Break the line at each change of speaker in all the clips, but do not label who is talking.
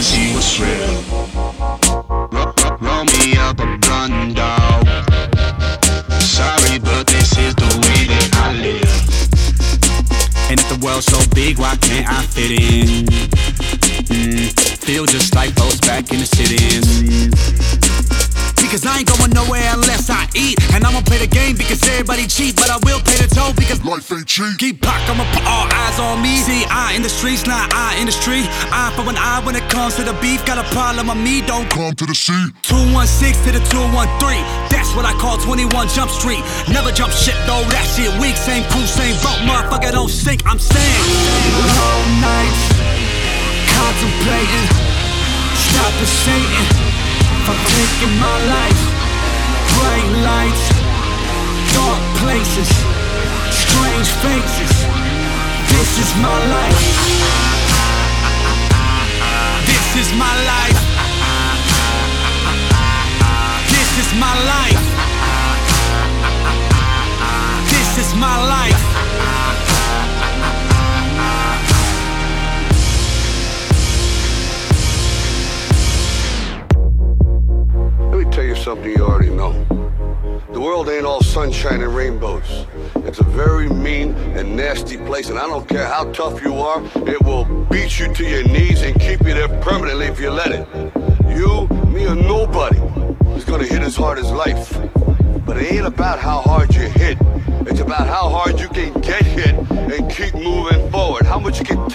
yes, he was real. Roll me up a blunt, dog. Sorry, but this is the way that I live. And if the world's so big, why can't I fit in? Mm, feel just like folks back in the cities. Play the game because everybody cheat. But I will pay the toll because
Life ain't cheap.
Keep Pac, I'ma put all eyes on me. See, I in the streets, not I in the street. I for an eye when it comes to the beef. Got a problem with me, don't
Come to the sea.
216 to the 213. That's what I call 21 Jump Street. Never jump shit though, that shit weak. Same crew, same boat, motherfucker don't sink. I'm saying. Long nights, contemplating, stopping Satan from taking my life. Places, strange faces. This is my life. This is my life. This is my life. This is my life.
Let me tell you something you already know. The world ain't all sunshine and rainbows. It's a very mean and nasty place, and I don't care how tough you are, it will beat you to your knees and keep you there permanently if you let it. You, me, or nobody is gonna hit as hard as life. But it ain't about how hard you hit. It's about how hard you can get hit and keep moving forward. How much you can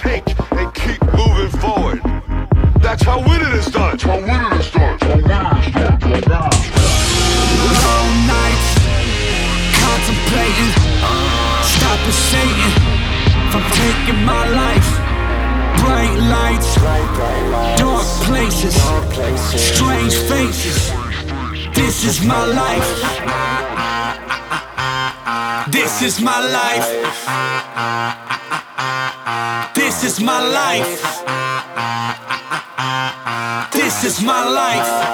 from taking my life. Bright lights, dark places, strange faces. This is my life. This is my life. This is my life. This is my life.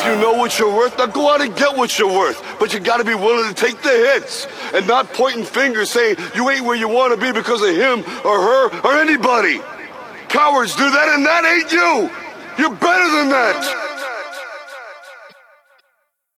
If you know what you're worth, now go out and get what you're worth. But you gotta be willing to take the hits and not pointing fingers saying you ain't where you wanna be because of him or her or anybody. Cowards do that, and that ain't you. You're better than that.